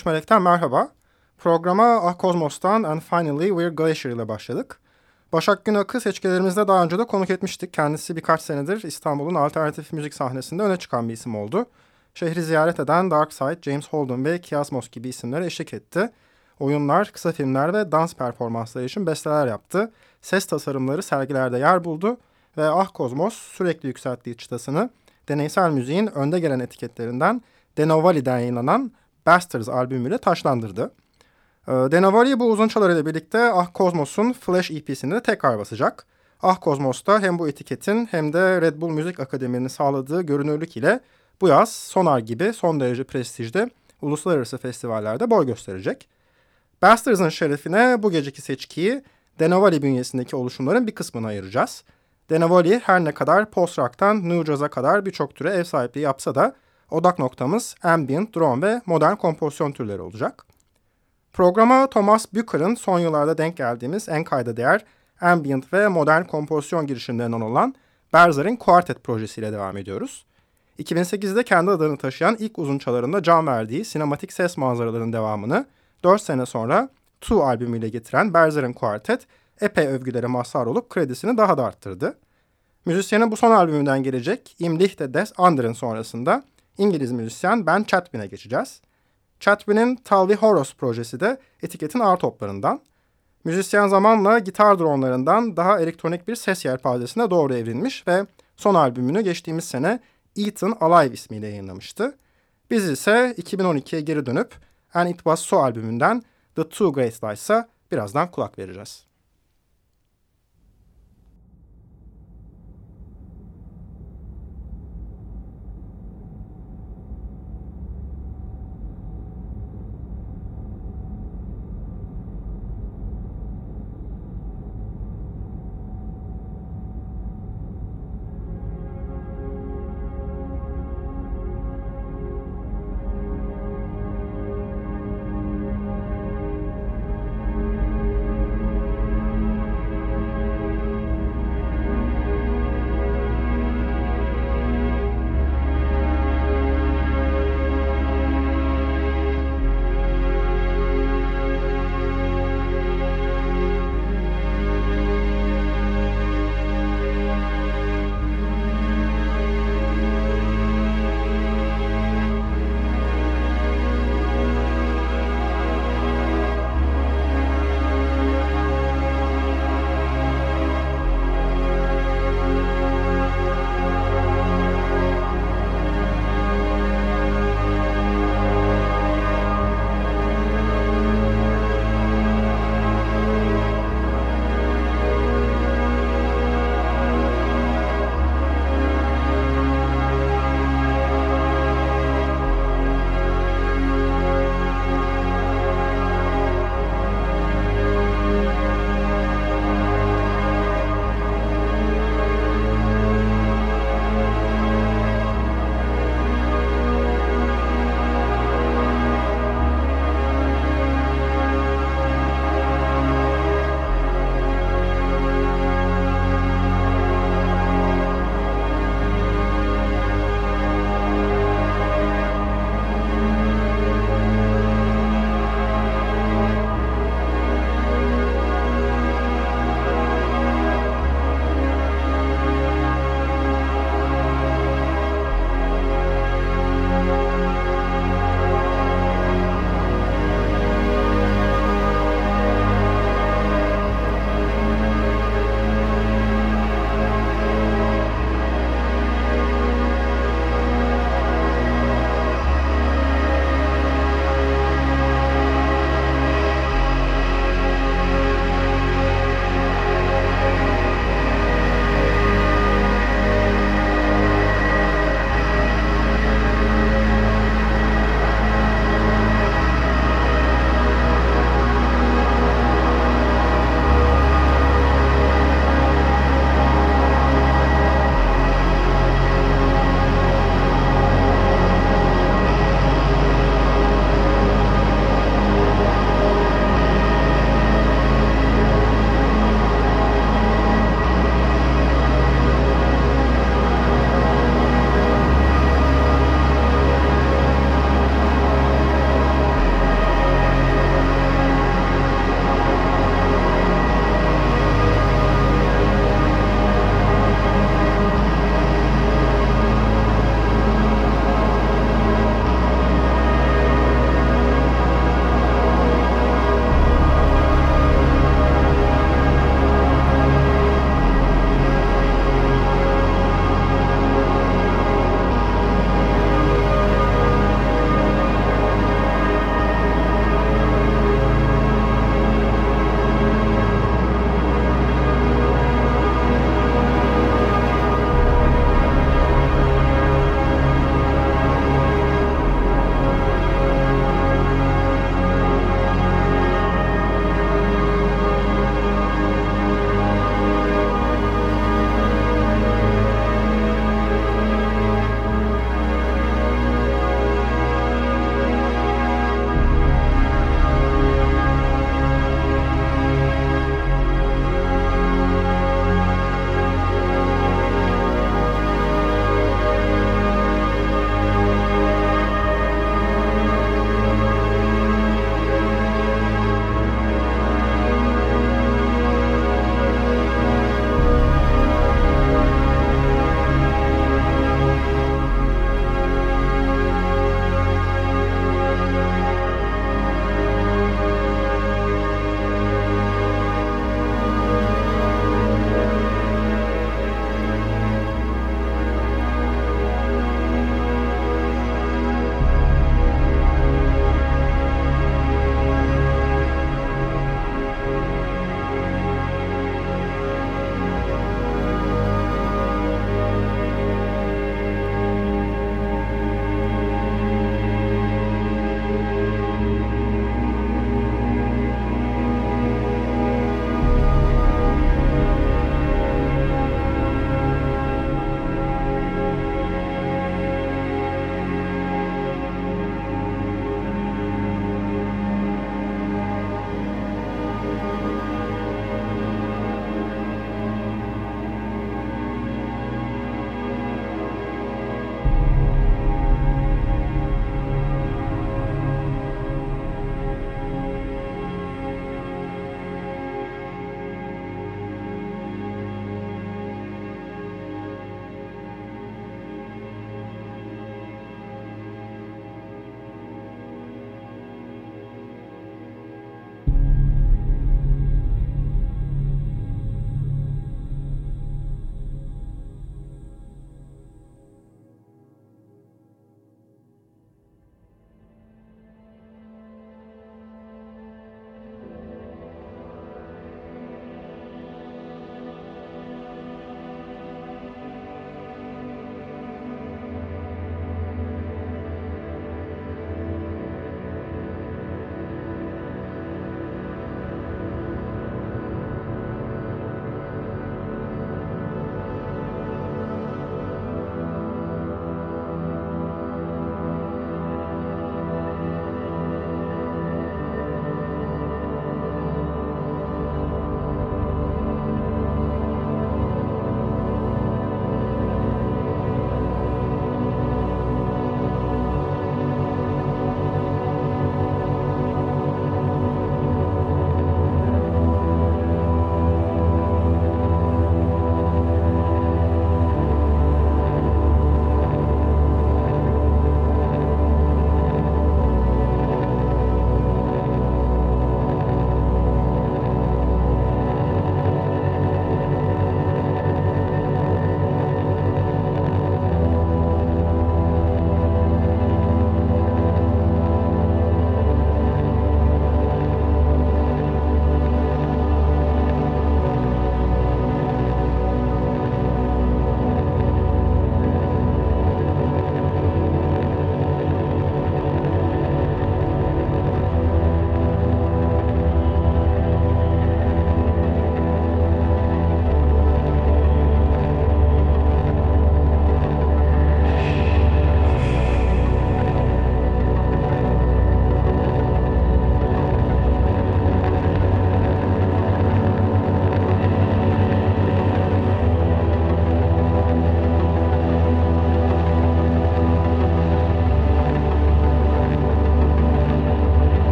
13 Melek'ten merhaba. Programa Ah Kozmos'tan And Finally We're Glacier ile başladık. Başak Günak'ı seçkilerimizde daha önce de konuk etmiştik. Kendisi birkaç senedir İstanbul'un alternatif müzik sahnesinde öne çıkan bir isim oldu. Şehri ziyaret eden Dark Side, James Holden ve Kiasmos gibi isimlere eşlik etti. Oyunlar, kısa filmler ve dans performansları için besteler yaptı. Ses tasarımları sergilerde yer buldu ve Ah Kozmos sürekli yükselttiği çıtasını deneysel müziğin önde gelen etiketlerinden Denovali'den yayınlanan Bastards albümüyle taşlandırdı. Denovali bu uzun çalarıyla birlikte Ah Kozmos'un Flash EP'sini de tekrar basacak. Ah Kozmos'ta hem bu etiketin hem de Red Bull Müzik Akademi'nin sağladığı görünürlük ile bu yaz Sonar gibi son derece prestijli uluslararası festivallerde boy gösterecek. Bastards'ın şerefine bu geceki seçkiyi Denovali bünyesindeki oluşumların bir kısmını ayıracağız. Denovali her ne kadar post-rock'tan New Jazz'a kadar birçok türe ev sahipliği yapsa da odak noktamız ambient, drone ve modern kompozisyon türleri olacak. Programa Thomas Bucher'ın son yıllarda denk geldiğimiz en kayda değer ambient ve modern kompozisyon girişimlerinden olan Berzer'in Quartet projesiyle devam ediyoruz. 2008'de kendi adını taşıyan ilk uzun çalarında can verdiği sinematik ses manzaralarının devamını 4 sene sonra Two albümüyle getiren Berzer'in Quartet epey övgülere mazhar olup kredisini daha da arttırdı. Müzisyenin bu son albümünden gelecek Im des Anderen sonrasında İngiliz müzisyen Ben Chatwin'e geçeceğiz. Chatwin'in Talvi Horos projesi de etiketin ağır toplarından. Müzisyen zamanla gitar dronlarından daha elektronik bir ses yelpazesine doğru evrilmiş ve son albümünü geçtiğimiz sene Ethan Alive ismiyle yayınlamıştı. Biz ise 2012'ye geri dönüp And It Was So albümünden The Two Great Lies'a birazdan kulak vereceğiz.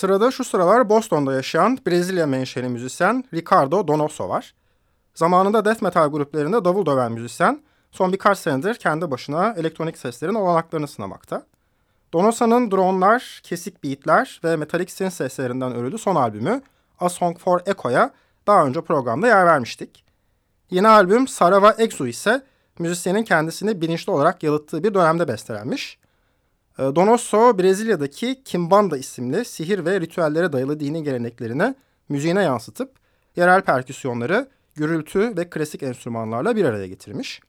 Sırada şu sıralar Boston'da yaşayan Brezilya menşeli müzisyen Ricardo Donoso var. Zamanında death metal gruplarında davul döven müzisyen, son birkaç senedir kendi başına elektronik seslerin olanaklarını sınamakta. Donosa'nın drone'lar, kesik beatler ve metalik synth seslerinden örülü son albümü A Song for Echo'ya daha önce programda yer vermiştik. Yeni albüm Sarava Exo ise müzisyenin kendisini bilinçli olarak yalıttığı bir dönemde bestelenmiş. Ee, Donoso, Brezilya'daki Kimbanda isimli sihir ve ritüellere dayalı dini geleneklerini müziğine yansıtıp yerel perküsyonları, gürültü ve klasik enstrümanlarla bir araya getirmiş.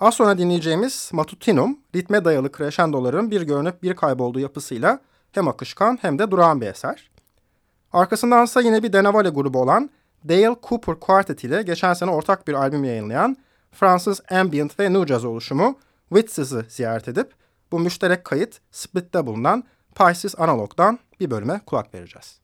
Az sonra dinleyeceğimiz Matutinum, ritme dayalı crescendoların bir görünüp bir kaybolduğu yapısıyla hem akışkan hem de durağan bir eser. Arkasındansa yine bir Denavale grubu olan Dale Cooper Quartet ile geçen sene ortak bir albüm yayınlayan Fransız ambient ve new jazz oluşumu Witzes'ı ziyaret edip bu müşterek kayıt Split'te bulunan Pisces Analog'dan bir bölüme kulak vereceğiz.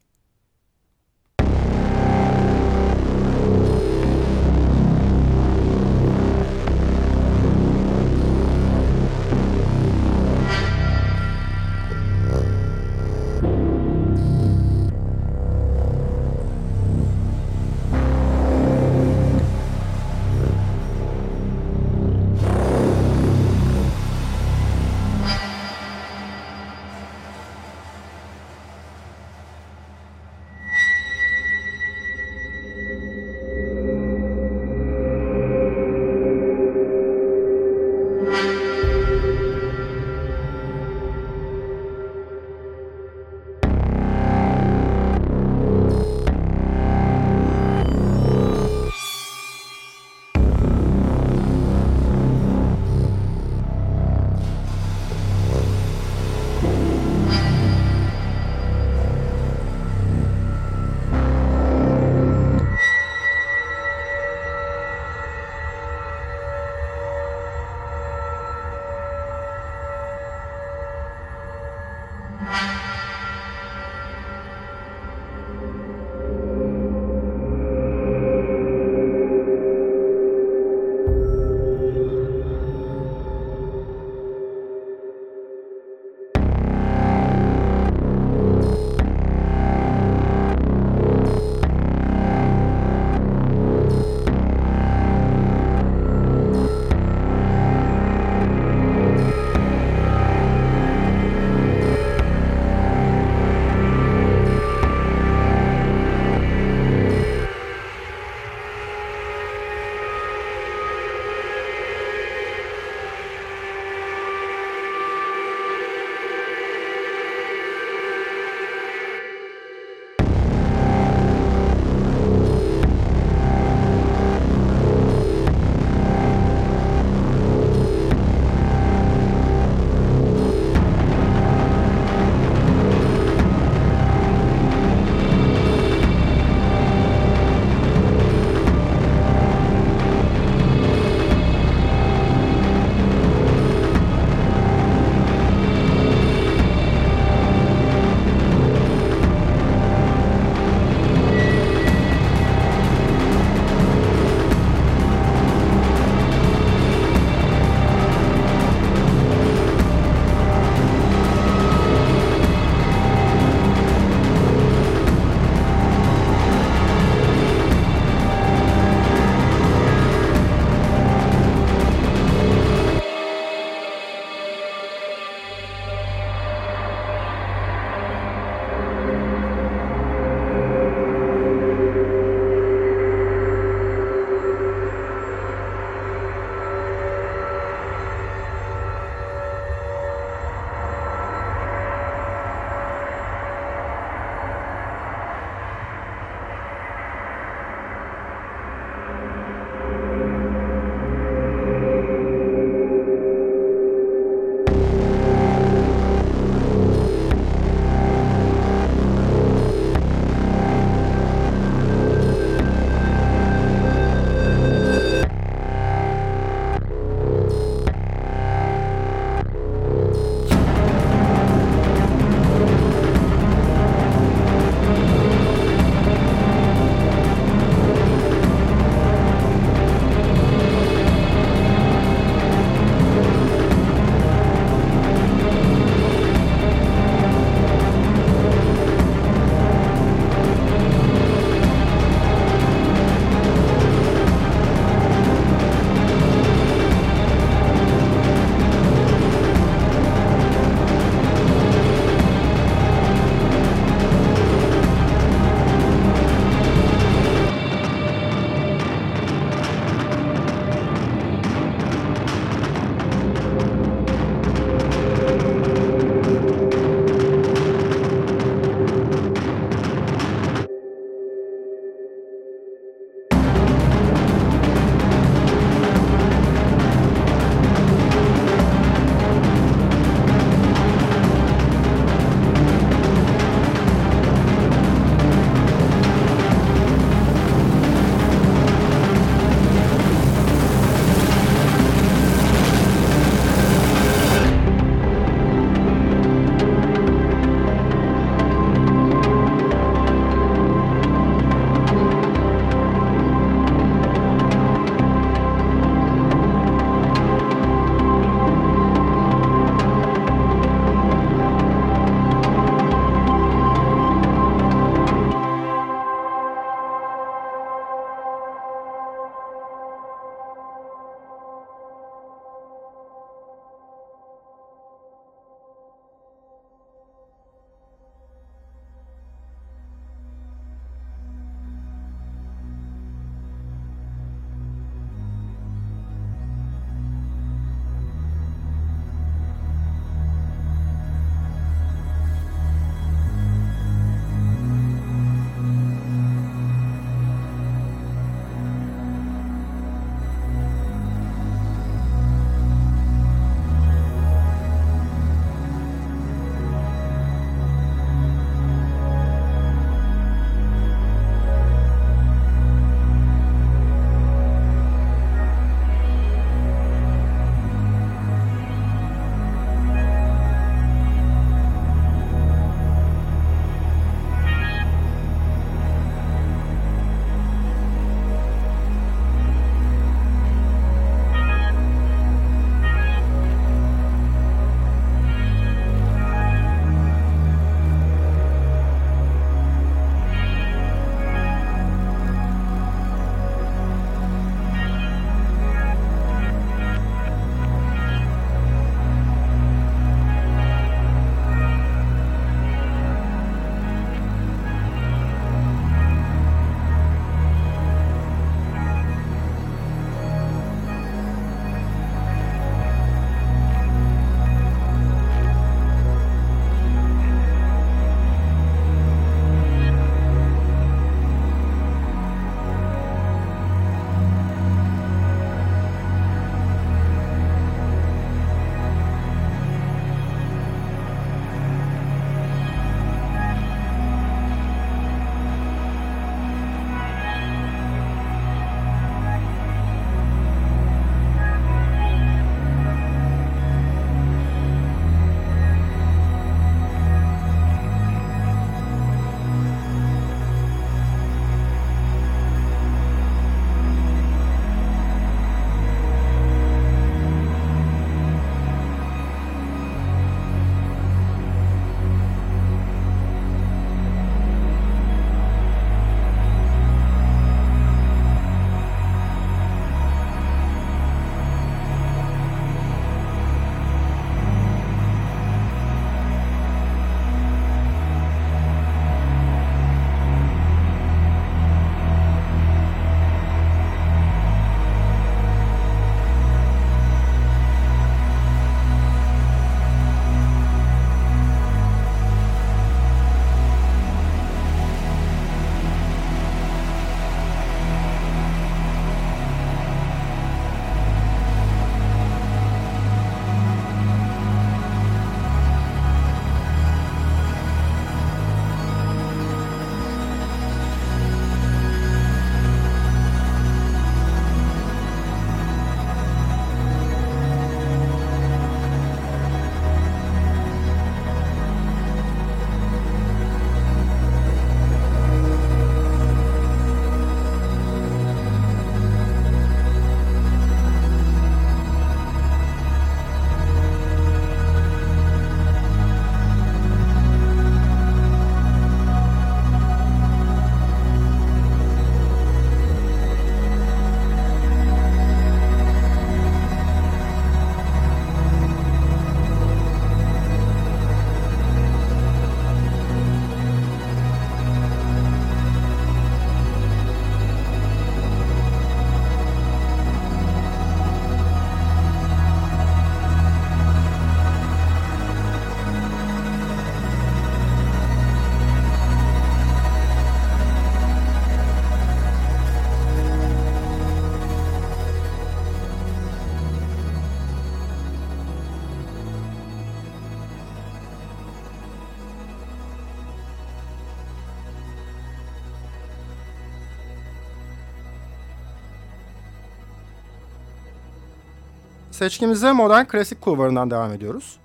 Seçkimize modern klasik kulvarından devam ediyoruz.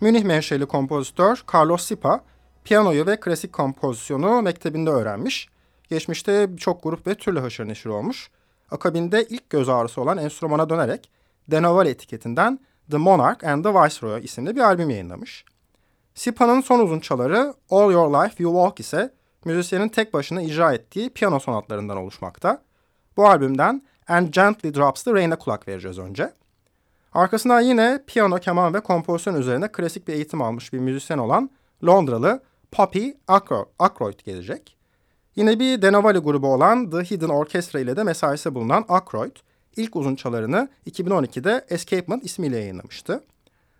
Münih menşeli kompozitör Carlos Sipa, piyanoyu ve klasik kompozisyonu mektebinde öğrenmiş. Geçmişte birçok grup ve türlü haşır neşir olmuş. Akabinde ilk göz ağrısı olan enstrümana dönerek Denovale etiketinden The Monarch and the Viceroy isimli bir albüm yayınlamış. Sipa'nın son uzunçaları All Your Life You Walk ise müzisyenin tek başına icra ettiği piyano sonatlarından oluşmakta. Bu albümden And Gently Drops the Rain'e kulak vereceğiz önce. Arkasından yine piyano, keman ve kompozisyon üzerine klasik bir eğitim almış bir müzisyen olan Londralı Poppy Ackroyd gelecek. Yine bir Denovali grubu olan The Hidden Orchestra ile de mesaisi bulunan Ackroyd, ilk uzunçalarını 2012'de Escapement ismiyle yayınlamıştı.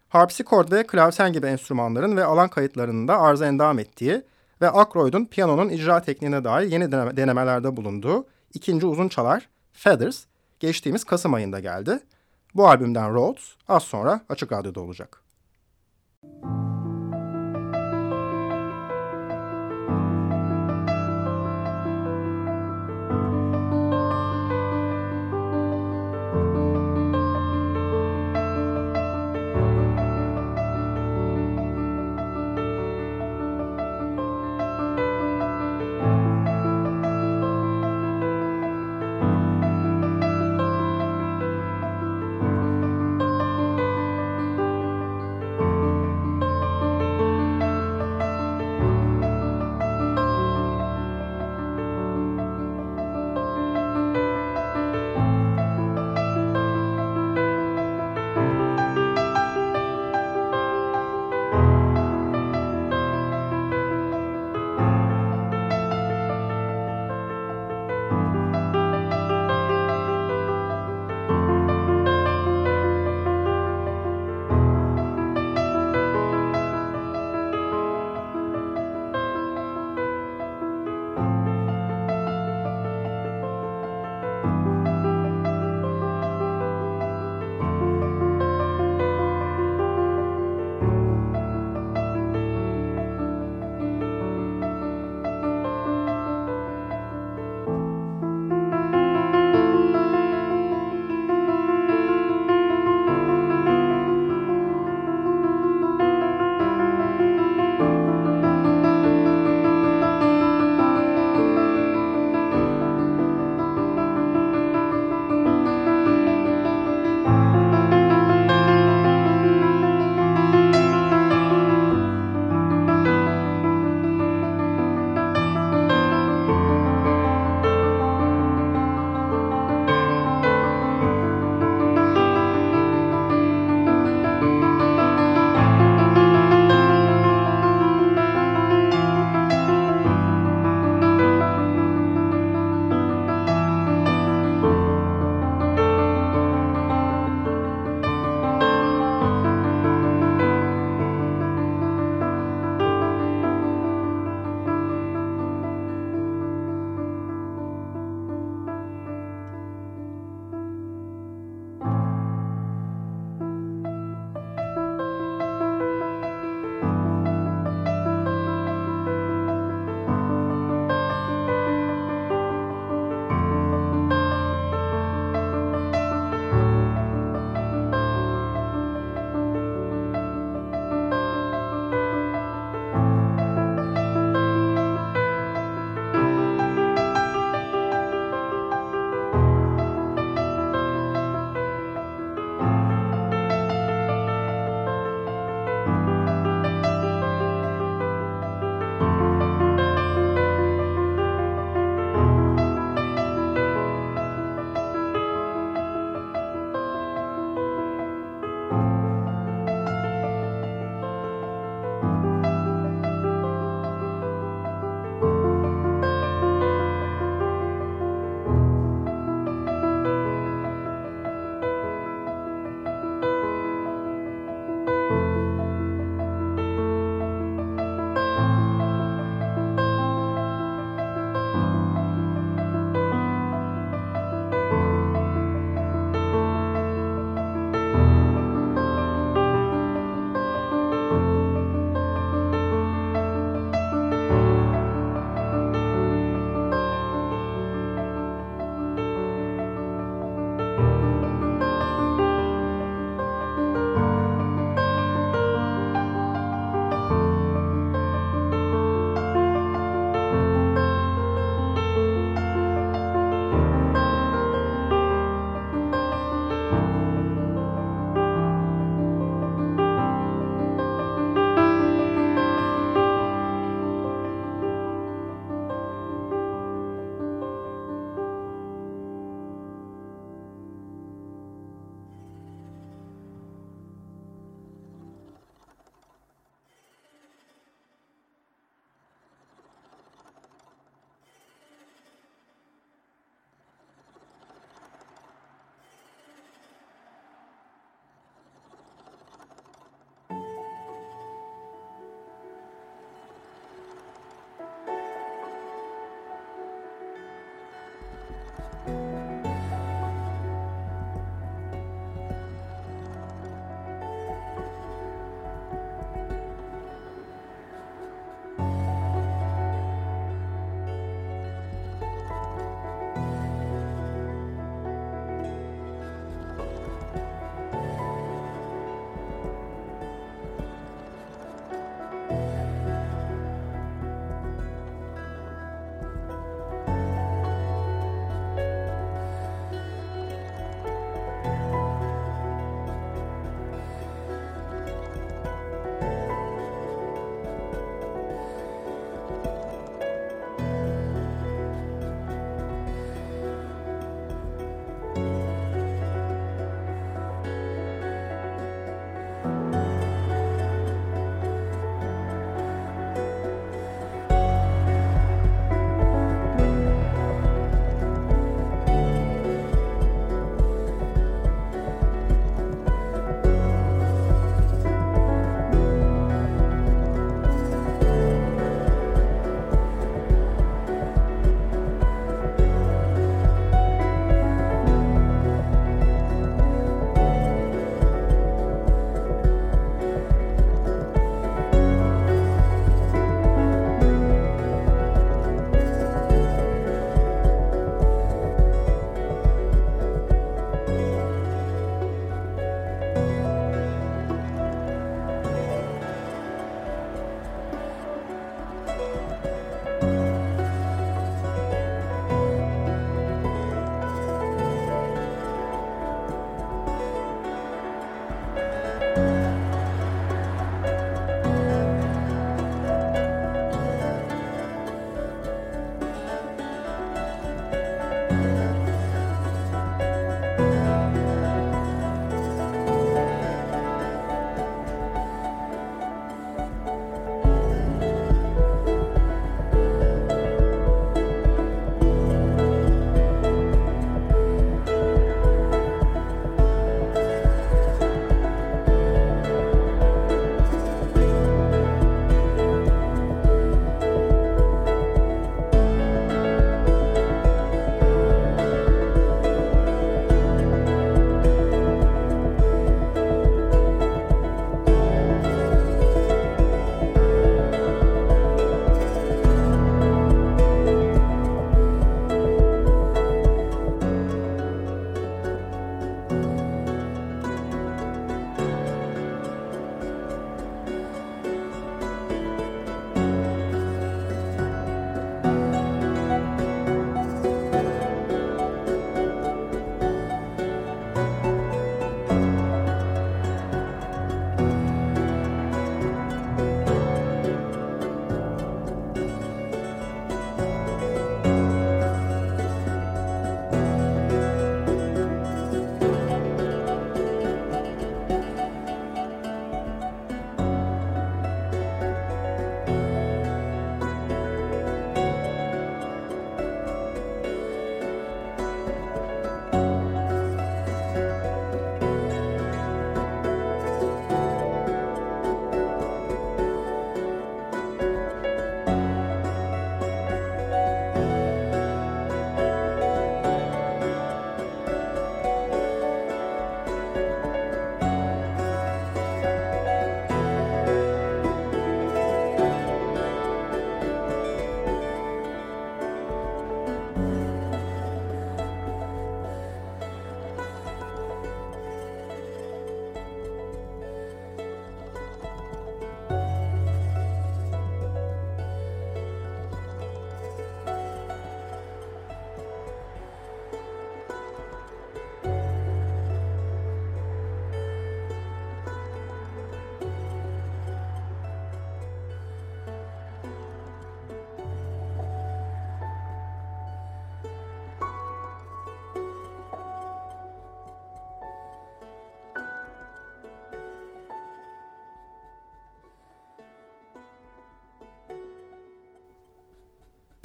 Harpsichord ve klavsen gibi enstrümanların ve alan kayıtlarının da arıza endam ettiği ve Ackroyd'un piyanonun icra tekniğine dair yeni denemelerde bulunduğu ikinci uzunçalar Feathers geçtiğimiz Kasım ayında geldi. Bu albümden Rhodes az sonra Açık Radyo'da olacak. Müzik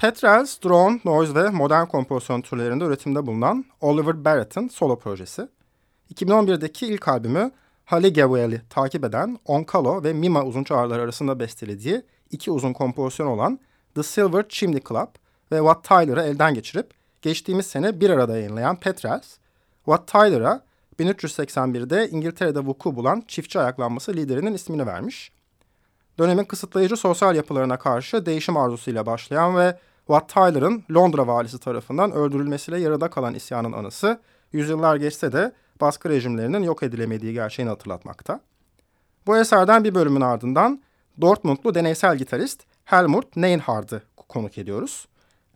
Petrels, drone, noise ve modern kompozisyon türlerinde üretimde bulunan Oliver Barrett'ın solo projesi. 2011'deki ilk albümü Haligewel'i takip eden Onkalo ve Mima uzun çağrıları arasında bestelediği iki uzun kompozisyon olan The Silver Chimney Club ve What Tyler'ı elden geçirip geçtiğimiz sene bir arada yayınlayan Petrels, What Tyler'a 1381'de İngiltere'de vuku bulan çiftçi ayaklanması liderinin ismini vermiş. Dönemin kısıtlayıcı sosyal yapılarına karşı değişim arzusuyla başlayan ve Wat Tyler'ın Londra valisi tarafından öldürülmesiyle yarıda kalan isyanın anısı yüzyıllar geçse de baskı rejimlerinin yok edilemediği gerçeğini hatırlatmakta. Bu eserden bir bölümün ardından Dortmundlu deneysel gitarist Helmut Neinhard'ı konuk ediyoruz.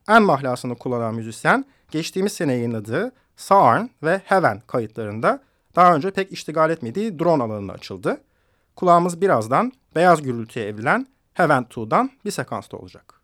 En mahlasını kullanan müzisyen geçtiğimiz sene yayınladığı Saarn ve Heaven kayıtlarında daha önce pek iştigal etmediği drone alanına açıldı. Kulağımız birazdan beyaz gürültüye evrilen Heaven 2'dan bir sekansta olacak.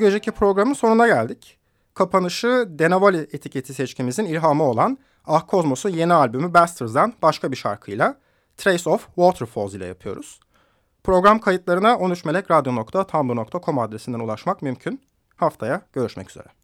Geceki programın sonuna geldik. Kapanışı Denavali etiketi seçkimizin ilhamı olan Ah Kozmos'un yeni albümü Bastards'dan başka bir şarkıyla Trace of Waterfalls ile yapıyoruz. Program kayıtlarına 13melekradyo.tumblr.com adresinden ulaşmak mümkün. Haftaya görüşmek üzere.